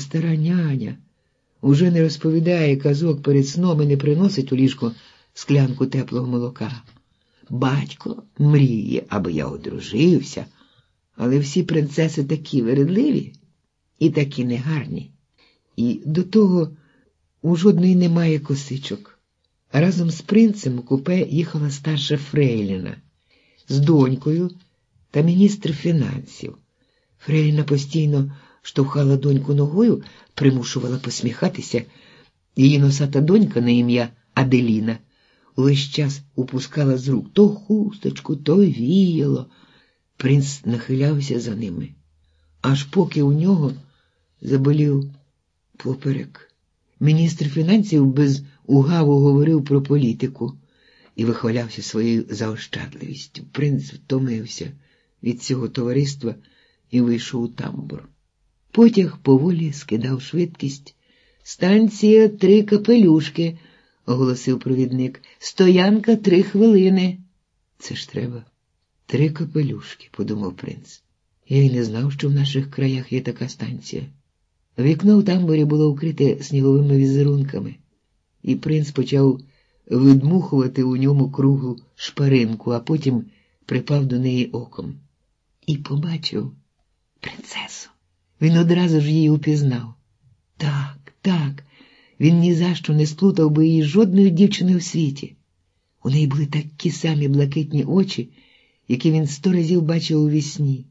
Стара няня уже не розповідає казок перед сном і не приносить у ліжко склянку теплого молока. Батько мріє, аби я одружився, але всі принцеси такі вередливі і такі негарні. І до того у жодної немає косичок. Разом з принцем у купе їхала старша Фрейліна з донькою та міністр фінансів. Фрейліна постійно штовхала доньку ногою, примушувала посміхатися. Її носата донька на ім'я Аделіна увесь час упускала з рук то хусточку, то віяло. Принц нахилявся за ними, аж поки у нього заболів поперек. Міністр фінансів без угаву говорив про політику і вихвалявся своєю заощадливістю. Принц втомився від цього товариства і вийшов у тамбур. Потяг поволі скидав швидкість. Станція три капелюшки, оголосив провідник. Стоянка три хвилини. Це ж треба. Три капелюшки, подумав принц. Я й не знав, що в наших краях є така станція. Вікно в тамбурі було укрите сніговими візерунками, і принц почав видмухувати у ньому круглу шпаринку, а потім припав до неї оком. І побачив принцесу. Він одразу ж її упізнав. Так, так, він ні за що не сплутав би її жодної дівчини в світі. У неї були такі самі блакитні очі, які він сто разів бачив у вісні.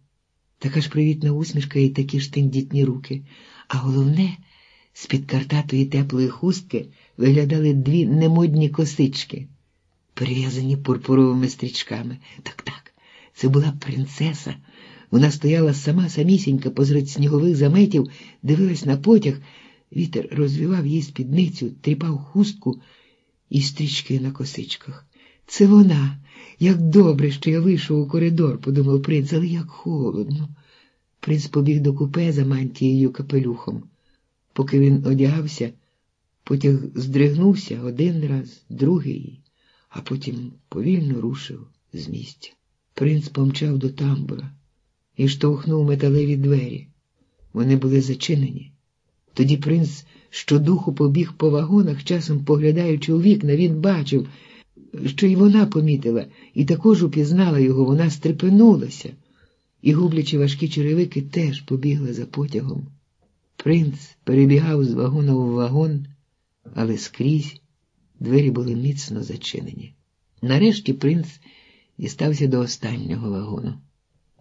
Така ж привітна усмішка і такі ж тендітні руки. А головне, з-під картатої теплої хустки виглядали дві немодні косички, перев'язані пурпуровими стрічками. Так, так, це була принцеса. Вона стояла сама самісінька позред снігових заметів, дивилась на потяг, вітер розвівав їй спідницю, тріпав хустку і стрічки на косичках. Це вона. Як добре, що я вийшов у коридор, подумав принц, але як холодно. Принц побіг до купе за мантією капелюхом. Поки він одягався, потяг здригнувся один раз, другий, а потім повільно рушив з місця. Принц помчав до тамбура і штовхнув металеві двері. Вони були зачинені. Тоді принц щодуху побіг по вагонах, часом поглядаючи у вікна, він бачив, що й вона помітила, і також упізнала його, вона стрепенулася і, гублячи важкі черевики, теж побігла за потягом. Принц перебігав з вагона в вагон, але скрізь двері були міцно зачинені. Нарешті принц дістався до останнього вагону.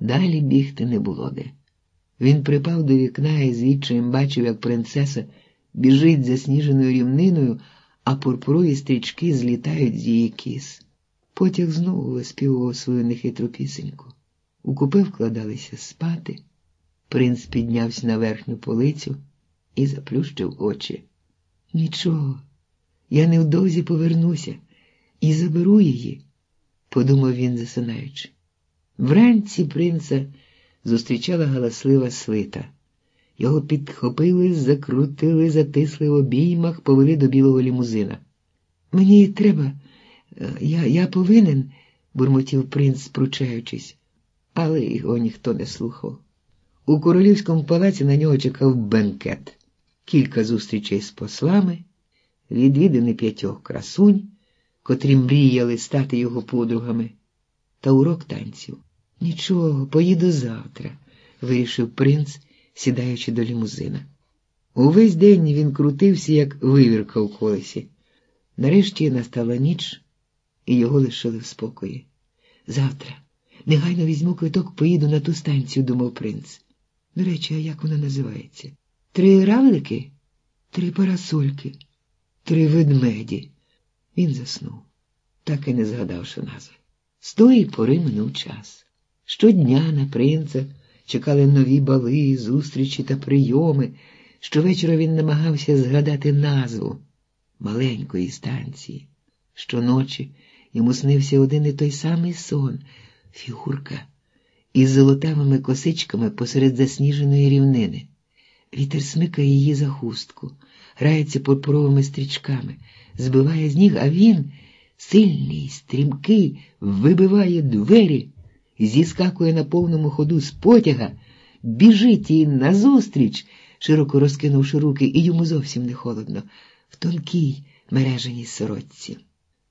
Далі бігти не було де. Він припав до вікна і звідчаєм бачив, як принцеса біжить засніженою рівниною, а пурпурові стрічки злітають з її кіс. Потяг знову виспівував свою нехитру пісеньку. У купе вкладалися спати. Принц піднявся на верхню полицю і заплющив очі. Нічого, я невдовзі повернуся і заберу її, подумав він, засинаючи. Вранці принца зустрічала галаслива свита. Його підхопили, закрутили, затисли в обіймах, повели до білого лімузина. Мені треба, я я повинен, бурмотів принц, спручаючись, але його ніхто не слухав. У королівському палаці на нього чекав бенкет, кілька зустрічей з послами, відвідини п'ятьох красунь, котрі мріяли стати його подругами, та урок танців. Нічого, поїду завтра, вирішив принц, сідаючи до лімузина. Увесь день він крутився, як вивірка у колесі. Нарешті настала ніч, і його лишили в спокої. Завтра негайно візьму квиток, поїду на ту станцію, думав принц. До речі, а як вона називається? Три равлики, три парасольки, три ведмеді. Він заснув, так і не згадавши назви. З тої пори минув час. Щодня на принца чекали нові бали, зустрічі та прийоми. Щовечора він намагався згадати назву маленької станції. Щоночі йому снився один і той самий сон, фігурка із золотавими косичками посеред засніженої рівнини. Вітер смикає її за хустку, грається пурпуровими стрічками, збиває з ніг, а він, сильний, стрімкий, вибиває двері, зіскакує на повному ходу з потяга, біжить їй назустріч, широко розкинувши руки, і йому зовсім не холодно, в тонкій мереженій сорочці.